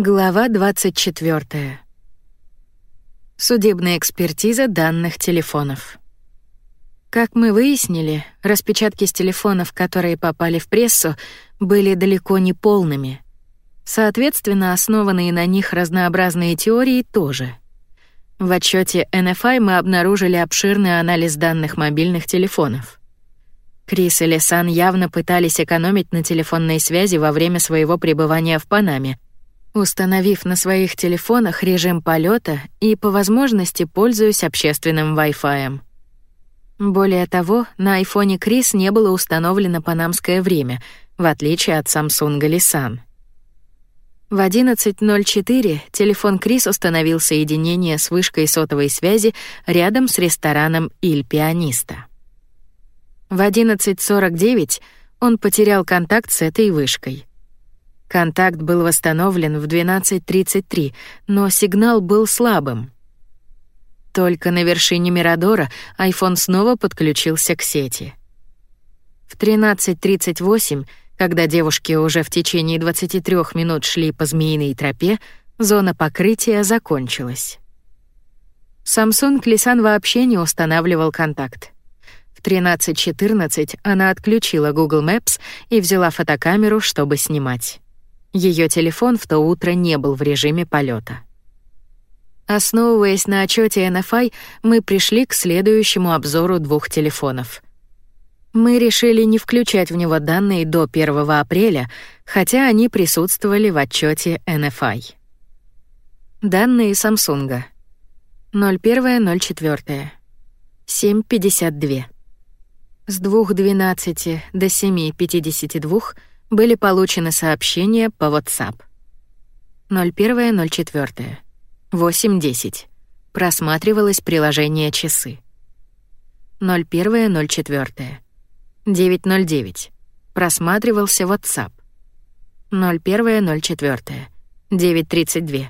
Глава 24. Судебная экспертиза данных телефонов. Как мы выяснили, распечатки с телефонов, которые попали в прессу, были далеко не полными. Соответственно, основанные на них разнообразные теории тоже. В отчете NFI мы обнаружили обширный анализ данных мобильных телефонов. Крис и Лесан явно пытались экономить на телефонной связи во время своего пребывания в Панаме — установив на своих телефонах режим полета и по возможности пользуюсь общественным Wi-Fi. Более того, на айфоне Крис не было установлено панамское время, в отличие от Samsung Lisan. В 11.04 телефон Крис установил соединение с вышкой сотовой связи рядом с рестораном «Иль Пианиста». В 11.49 он потерял контакт с этой вышкой. Контакт был восстановлен в 12.33, но сигнал был слабым. Только на вершине Мирадора iPhone снова подключился к сети. В 13.38, когда девушки уже в течение 23 минут шли по змеиной тропе, зона покрытия закончилась. Samsung Lisan вообще не устанавливал контакт. В 13.14 она отключила Google Maps и взяла фотокамеру, чтобы снимать. Ее телефон в то утро не был в режиме полета. Основываясь на отчете NFI, мы пришли к следующему обзору двух телефонов. Мы решили не включать в него данные до 1 апреля, хотя они присутствовали в отчете NFI. Данные Samsung. 01.04. 7.52. С 2.12 до 7.52 были получены сообщения по WhatsApp. 01.04. 8.10. Просматривалось приложение «Часы». 01.04. 9.09. Просматривался WhatsApp. 01.04. 9.32.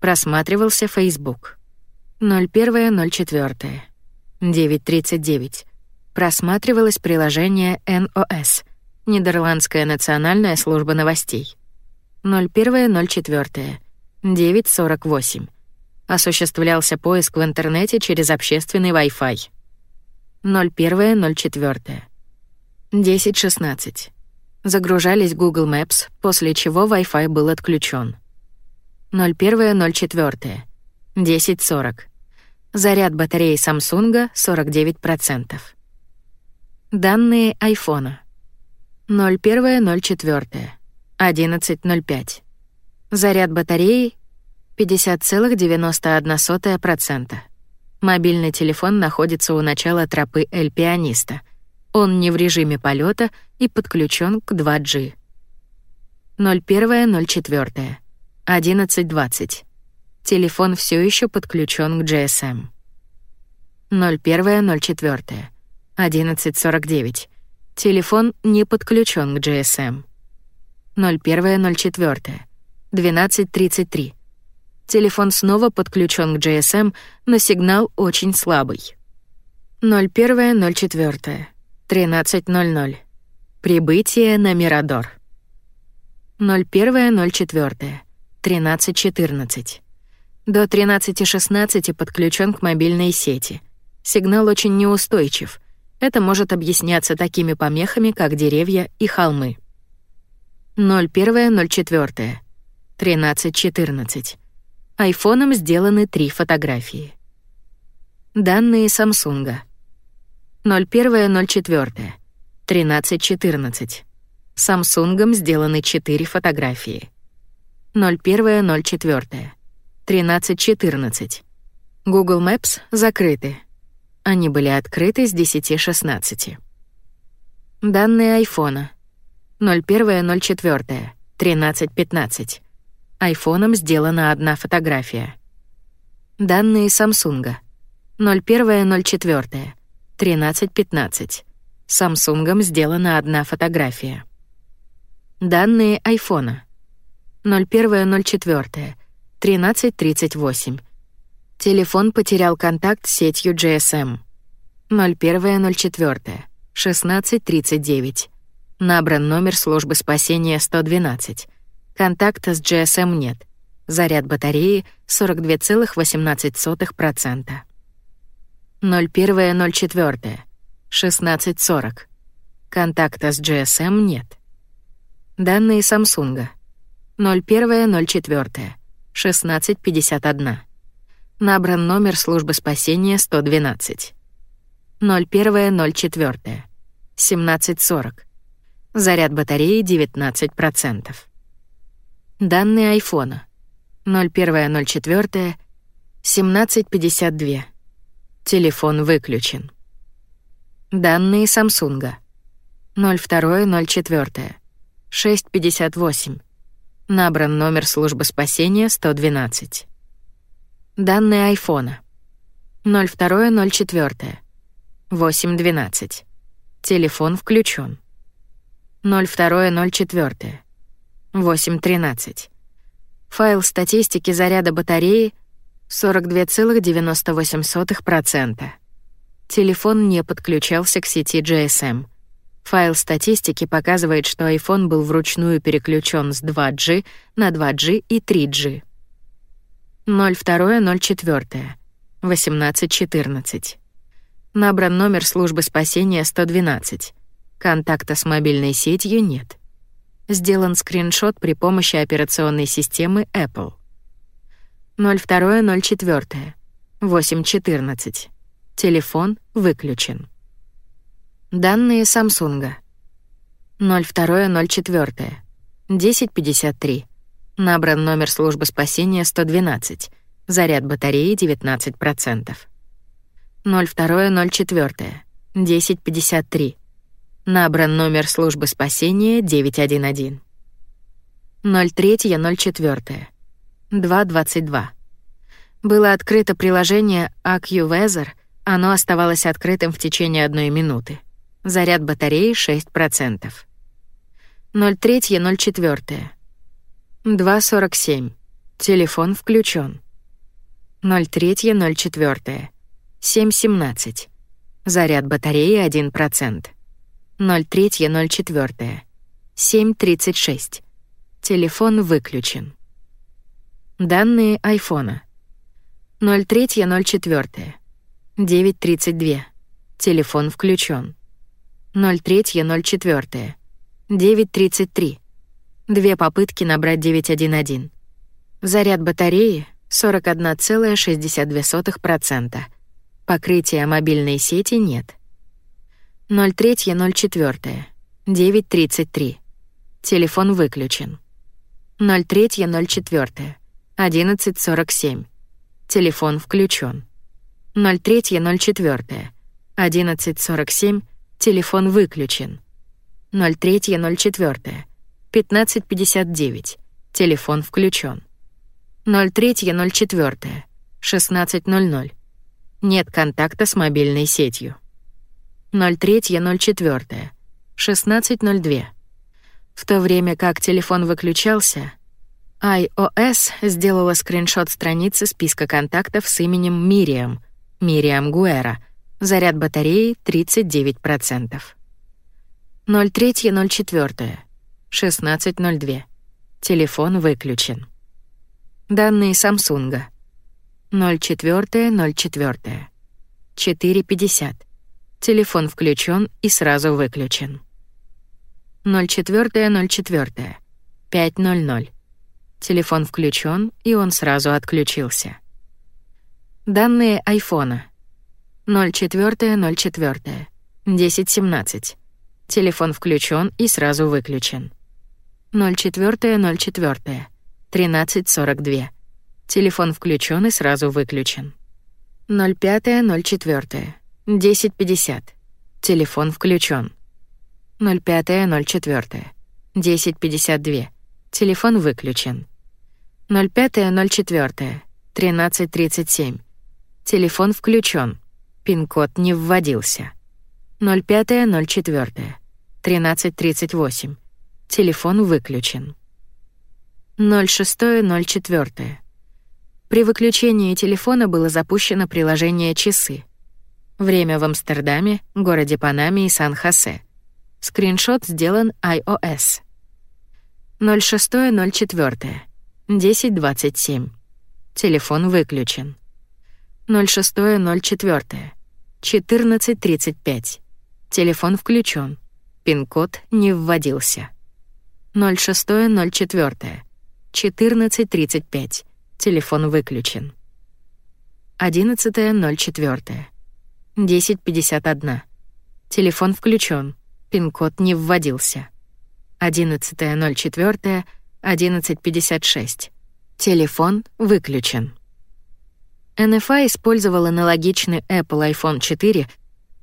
Просматривался Facebook. 01.04. 9.39. Просматривалось приложение NOS — Нидерландская национальная служба новостей. 01.04. 9.48. Осуществлялся поиск в интернете через общественный Wi-Fi. 01.04. 10.16. Загружались Google Maps, после чего Wi-Fi был отключен. 01.04. 10.40. Заряд батареи Samsung 49%. Данные айфона. 01.04. 11.05. Заряд батареи 50,91%. Мобильный телефон находится у начала тропы Эль Пианиста. Он не в режиме полета и подключен к 2G. 01.04. 11.20. Телефон все еще подключен к GSM. 01.04. 11.49. Телефон не подключен к GSM. 01.04. 12.33. Телефон снова подключен к GSM, но сигнал очень слабый. 01.04. 13.00. Прибытие на Мирадор. 01.04. 13.14. До 13.16 подключен к мобильной сети. Сигнал очень неустойчив — это может объясняться такими помехами, как деревья и холмы. 01.04. 13.14. Айфоном сделаны три фотографии. Данные Samsung. 01.04. 13.14. Samsung сделаны четыре фотографии. 01.04. 13.14. Google Maps закрыты. Они были открыты с 10.16. Данные айфона. 01.04. 13.15. Айфоном сделана одна фотография. Данные Самсунга. 01.04. 13.15. Самсунгом сделана одна фотография. Данные айфона. 01.04. 13.38. Телефон потерял контакт с сетью GSM. 01.04. 16.39. Набран номер службы спасения 112. Контакта с GSM нет. Заряд батареи 42,18%. 01.04. 16.40. Контакта с GSM нет. Данные Samsung. 01.04. 16.51. Набран номер службы спасения 112. 01.04. 17.40. Заряд батареи 19%. Данные айфона. 01.04. 17.52. Телефон выключен. Данные Samsung. 02.04. 6.58. Набран номер службы спасения 112. Данные айфона. 02.04. 8.12. Телефон включен. 02.04. 8.13. Файл статистики заряда батареи 42,98%. Телефон не подключался к сети GSM. Файл статистики показывает, что iPhone был вручную переключен с 2G на 2G и 3G. 02.04. 18.14. Набран номер службы спасения 112. Контакта с мобильной сетью нет. Сделан скриншот при помощи операционной системы Apple. 02.04. 8.14. Телефон выключен. Данные Samsung. 02.04. 10.53. Набран номер службы спасения 112. Заряд батареи 19%. 02.04. 10.53. Набран номер службы спасения 911. 03.04. 2.22. Было открыто приложение AccuWeather, оно оставалось открытым в течение одной минуты. Заряд батареи 6%. 03.04. 2.47. Телефон включен. 03.04. 7.17. Заряд батареи 1%. 03.04. 7.36. Телефон выключен. Данные айфона. 03.04. 9.32. Телефон включен. 03.04. 9.33. Две попытки набрать 911. Заряд батареи 41,62%. Покрытия мобильной сети нет. 03.04. 9.33. Телефон выключен. 03.04. 11.47. Телефон включен. 03.04. 11.47. Телефон выключен. 03.04. 15.59. Телефон включен. 03.04. 16.00. Нет контакта с мобильной сетью. 03.04. 16.02. В то время как телефон выключался, iOS сделала скриншот страницы списка контактов с именем Мириам, Мириам Гуэра. Заряд батареи 39%. 03.04. 16.02. Телефон выключен. Данные Samsung. 04.04. 4.50. Телефон включен и сразу выключен. 04.04. 5.00. Телефон включен, и он сразу отключился. Данные айфона. 04.04. 10.17. Телефон включен и сразу выключен. 04.04. 13.42. Телефон включен и сразу выключен. 05.04. 10.50. Телефон включен. 05.04. 10.52. Телефон выключен. 05.04. 13.37. Телефон включен. Пин-код не вводился. 05.04. 13.38. Телефон выключен. 06.04. При выключении телефона было запущено приложение «Часы». Время в Амстердаме, городе Панаме и Сан-Хосе. Скриншот сделан iOS. 06.04. 10.27. Телефон выключен. 06.04. 14.35. Телефон включен. Пин-код не вводился. 06.04. 14.35. Телефон выключен. 11.04. 10.51. Телефон включен. Пин-код не вводился. 11.04. 11.56. Телефон выключен. NFI использовал аналогичный Apple iPhone 4,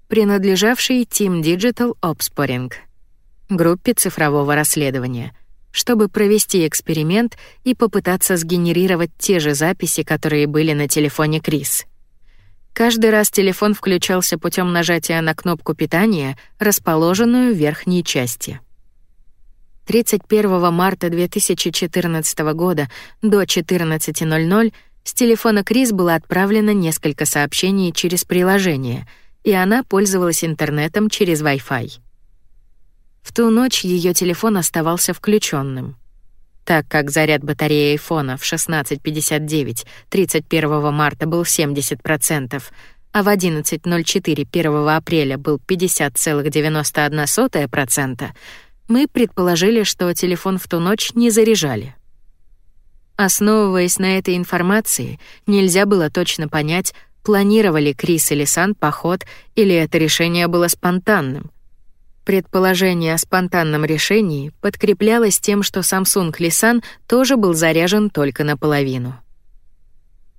принадлежавший Team Digital Opsporing, группе цифрового расследования, чтобы провести эксперимент и попытаться сгенерировать те же записи, которые были на телефоне Крис. Каждый раз телефон включался путем нажатия на кнопку питания, расположенную в верхней части. 31 марта 2014 года до 14:00 с телефона Крис было отправлено несколько сообщений через приложение, и она пользовалась интернетом через Wi-Fi. В ту ночь ее телефон оставался включенным. Так как заряд батареи айфона в 16:59 31 марта был 70%, а в 11:04 1 апреля был 50,91%, мы предположили, что телефон в ту ночь не заряжали. Основываясь на этой информации, нельзя было точно понять, планировали Крис или Сан поход или это решение было спонтанным. Предположение о спонтанном решении подкреплялось тем, что Samsung Lisan тоже был заряжен только наполовину.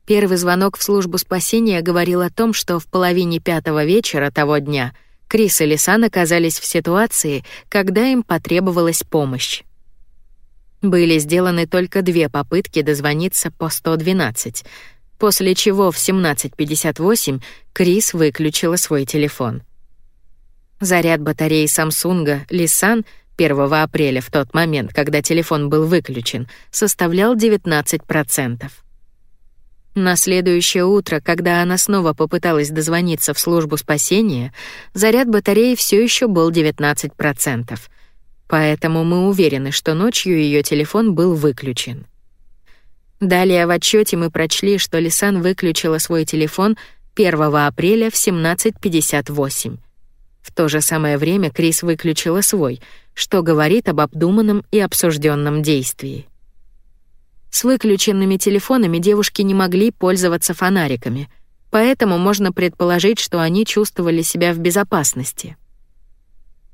Первый звонок в службу спасения говорил о том, что в половине пятого вечера того дня — Крис и Лисан оказались в ситуации, когда им потребовалась помощь. Были сделаны только две попытки дозвониться по 112, после чего в 17:58 Крис выключила свой телефон. Заряд батареи Samsung Lisan 1 апреля в тот момент, когда телефон был выключен, составлял 19%. На следующее утро, когда она снова попыталась дозвониться в службу спасения, заряд батареи все еще был 19%. Поэтому мы уверены, что ночью ее телефон был выключен. Далее в отчете мы прочли, что Лисан выключила свой телефон 1 апреля в 17:58. В то же самое время Крис выключила свой, что говорит об обдуманном и обсужденном действии. С выключенными телефонами девушки не могли пользоваться фонариками, поэтому можно предположить, что они чувствовали себя в безопасности.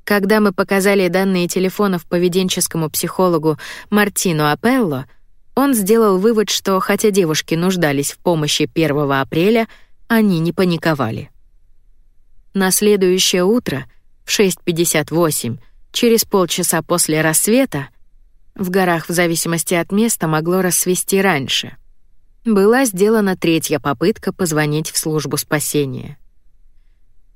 Когда мы показали данные телефонов поведенческому психологу Мартину Апелло, он сделал вывод, что хотя девушки нуждались в помощи 1 апреля, они не паниковали. На следующее утро в 6:58, через полчаса после рассвета, в горах в зависимости от места могло рассвести раньше. Была сделана третья попытка позвонить в службу спасения.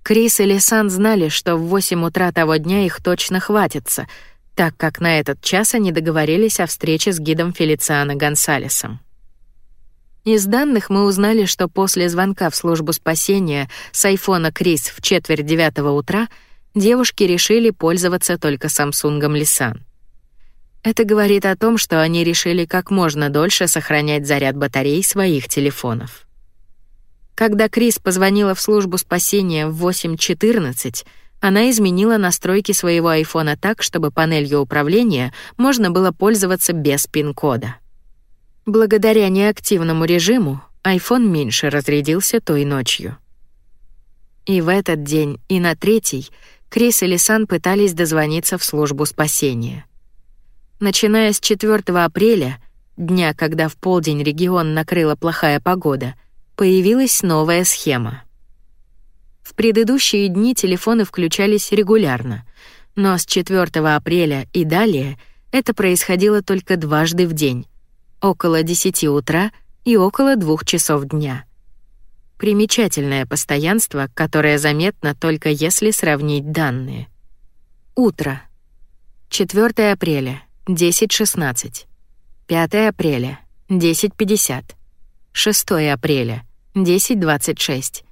Крис и Лисан знали, что в 8 утра того дня их точно хватится, так как на этот час они договорились о встрече с гидом Фелициано Гонсалесом. Из данных мы узнали, что после звонка в службу спасения с айфона Крис в четверть девятого утра девушки решили пользоваться только Самсунгом Лисан. Это говорит о том, что они решили как можно дольше сохранять заряд батарей своих телефонов. Когда Крис позвонила в службу спасения в 8:14, она изменила настройки своего айфона так, чтобы панелью управления можно было пользоваться без пин-кода. Благодаря неактивному режиму iPhone меньше разрядился той ночью. И в этот день, и на третий Крис и Лисан пытались дозвониться в службу спасения. Начиная с 4 апреля, дня, когда в полдень регион накрыла плохая погода, появилась новая схема. В предыдущие дни телефоны включались регулярно, но с 4 апреля и далее это происходило только дважды в день, около 10 утра и около 2 часов дня. Примечательное постоянство, которое заметно только если сравнить данные. Утро. 4 апреля 10.16. 5 апреля, 10.50. 6 апреля, 10.26.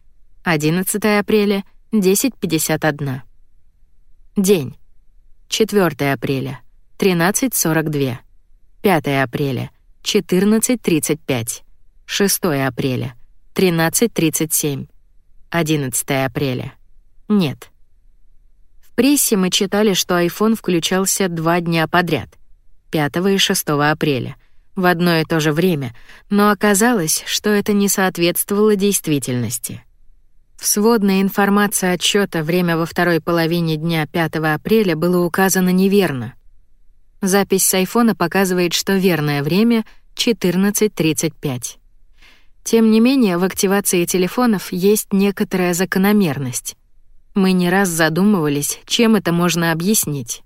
11 апреля, 10.51. День. 4 апреля, 13.42. 5 апреля, 14.35. 6 апреля 13.37. 11 апреля. Нет. В прессе мы читали, что iPhone включался два дня подряд, 5 и 6 апреля, в одно и то же время, но оказалось, что это не соответствовало действительности. В сводной информации отчета время во второй половине дня 5 апреля было указано неверно. Запись с айфона показывает, что верное время — 14.35. Тем не менее, в активации телефонов есть некоторая закономерность. Мы не раз задумывались, чем это можно объяснить.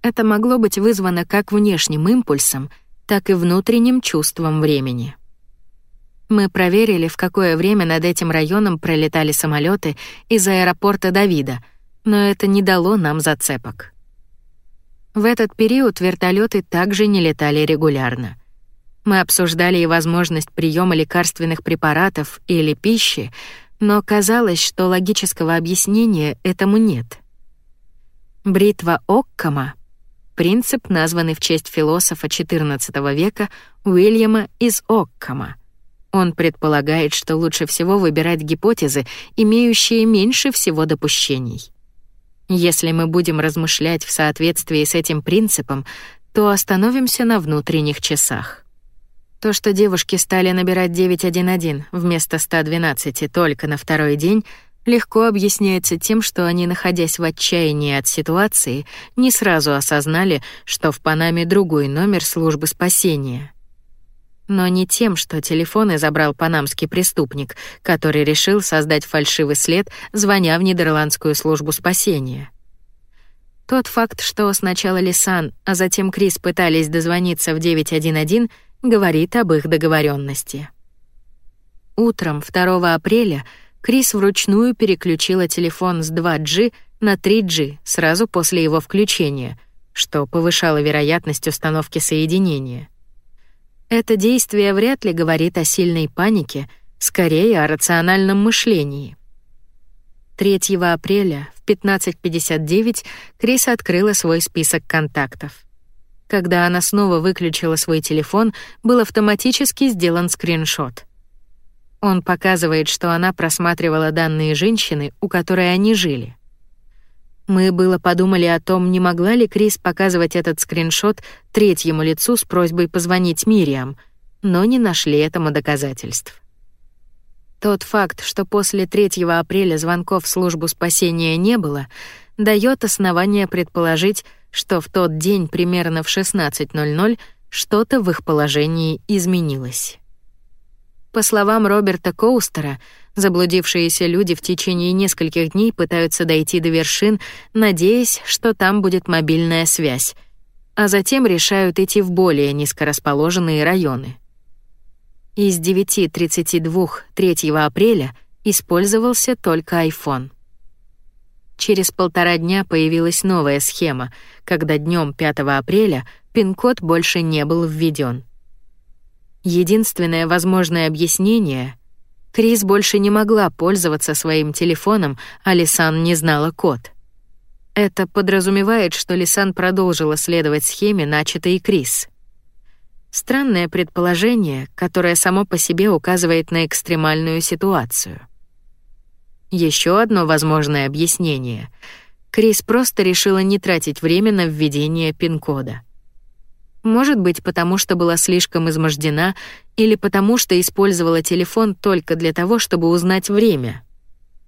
Это могло быть вызвано как внешним импульсом, так и внутренним чувством времени. Мы проверили, в какое время над этим районом пролетали самолеты из аэропорта Давида, но это не дало нам зацепок. В этот период вертолеты также не летали регулярно. Мы обсуждали и возможность приема лекарственных препаратов или пищи, но казалось, что логического объяснения этому нет. Бритва Оккама — принцип, названный в честь философа XIV века Уильяма из Оккама. Он предполагает, что лучше всего выбирать гипотезы, имеющие меньше всего допущений. Если мы будем размышлять в соответствии с этим принципом, то остановимся на внутренних часах. То, что девушки стали набирать 911 вместо 112 только на второй день, легко объясняется тем, что они, находясь в отчаянии от ситуации, не сразу осознали, что в Панаме другой номер службы спасения. Но не тем, что телефоны забрал панамский преступник, который решил создать фальшивый след, звоня в нидерландскую службу спасения. Тот факт, что сначала Лисан, а затем Крис пытались дозвониться в 911, говорит об их договоренности. Утром 2 апреля Крис вручную переключила телефон с 2G на 3G сразу после его включения, что повышало вероятность установки соединения. Это действие вряд ли говорит о сильной панике, скорее о рациональном мышлении. 3 апреля в 15:59 Крис открыла свой список контактов. Когда она снова выключила свой телефон, был автоматически сделан скриншот. Он показывает, что она просматривала данные женщины, у которой они жили. Мы было подумали о том, не могла ли Крис показывать этот скриншот третьему лицу с просьбой позвонить Мириам, но не нашли этому доказательств. Тот факт, что после 3 апреля звонков в службу спасения не было, дает основание предположить, что в тот день примерно в 16:00 что-то в их положении изменилось. По словам Роберта Коустера, заблудившиеся люди в течение нескольких дней пытаются дойти до вершин, надеясь, что там будет мобильная связь, а затем решают идти в более низкорасположенные районы. Из 9:32 3 апреля использовался только iPhone. Через полтора дня появилась новая схема, когда днем 5 апреля пин-код больше не был введен. Единственное возможное объяснение — Крис больше не могла пользоваться своим телефоном, а Лисан не знала код. Это подразумевает, что Лисан продолжила следовать схеме, начатой Крис. Странное предположение, которое само по себе указывает на экстремальную ситуацию. Еще одно возможное объяснение. Крис просто решила не тратить время на введение пин-кода. Может быть, потому что была слишком измождена или потому что использовала телефон только для того, чтобы узнать время.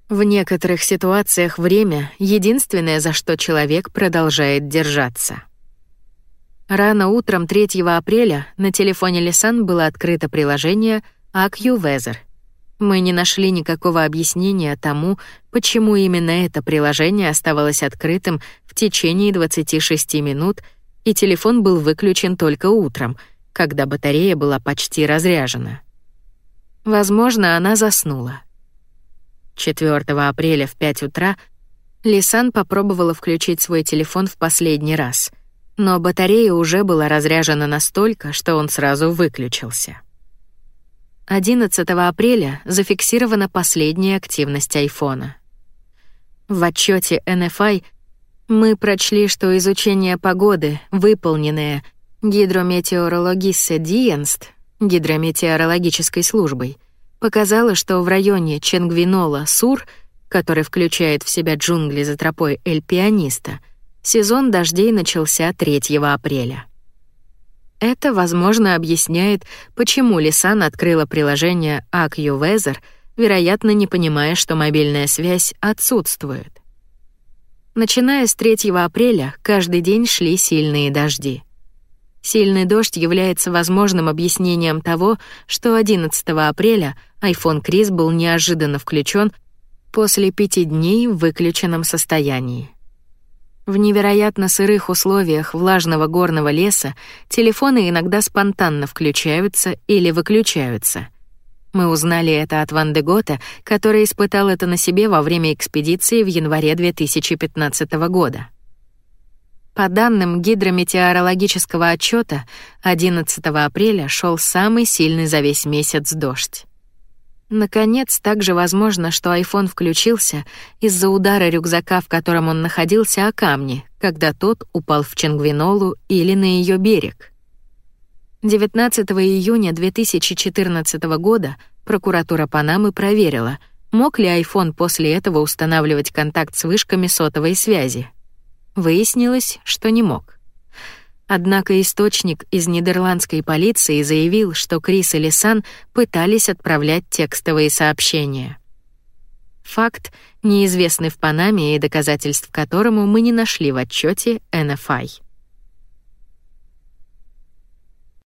В некоторых ситуациях время — единственное, за что человек продолжает держаться. Рано утром 3 апреля на телефоне Лисан было открыто приложение AccuWeather — мы не нашли никакого объяснения тому, почему именно это приложение оставалось открытым в течение 26 минут, и телефон был выключен только утром, когда батарея была почти разряжена. Возможно, она заснула. 4 апреля в 5 утра Лисан попробовала включить свой телефон в последний раз, но батарея уже была разряжена настолько, что он сразу выключился. 11 апреля зафиксирована последняя активность айфона. В отчете NFI мы прочли, что изучение погоды, выполненное Гидрометеорологиссе Диенст, гидрометеорологической службой, показала, что в районе Ченгвинола-Сур, который включает в себя джунгли за тропой Эль-Пианиста, сезон дождей начался 3 апреля. Это, возможно, объясняет, почему Лисан открыла приложение AccuWeather, вероятно, не понимая, что мобильная связь отсутствует. Начиная с 3 апреля, каждый день шли сильные дожди. Сильный дождь является возможным объяснением того, что 11 апреля iPhone Крис был неожиданно включен после пяти дней в выключенном состоянии. В невероятно сырых условиях влажного горного леса телефоны иногда спонтанно включаются или выключаются. Мы узнали это от Ван де Гота, который испытал это на себе во время экспедиции в январе 2015 года. По данным гидрометеорологического отчета, 11 апреля шел самый сильный за весь месяц дождь. Наконец, также возможно, что iPhone включился из-за удара рюкзака, в котором он находился, о камни, когда тот упал в Ченгвинолу или на ее берег. 19 июня 2014 года прокуратура Панамы проверила, мог ли iPhone после этого устанавливать контакт с вышками сотовой связи. Выяснилось, что не мог. Однако источник из нидерландской полиции заявил, что Крис и Лисан пытались отправлять текстовые сообщения. Факт, неизвестный в Панаме и доказательств которому мы не нашли в отчете NFI.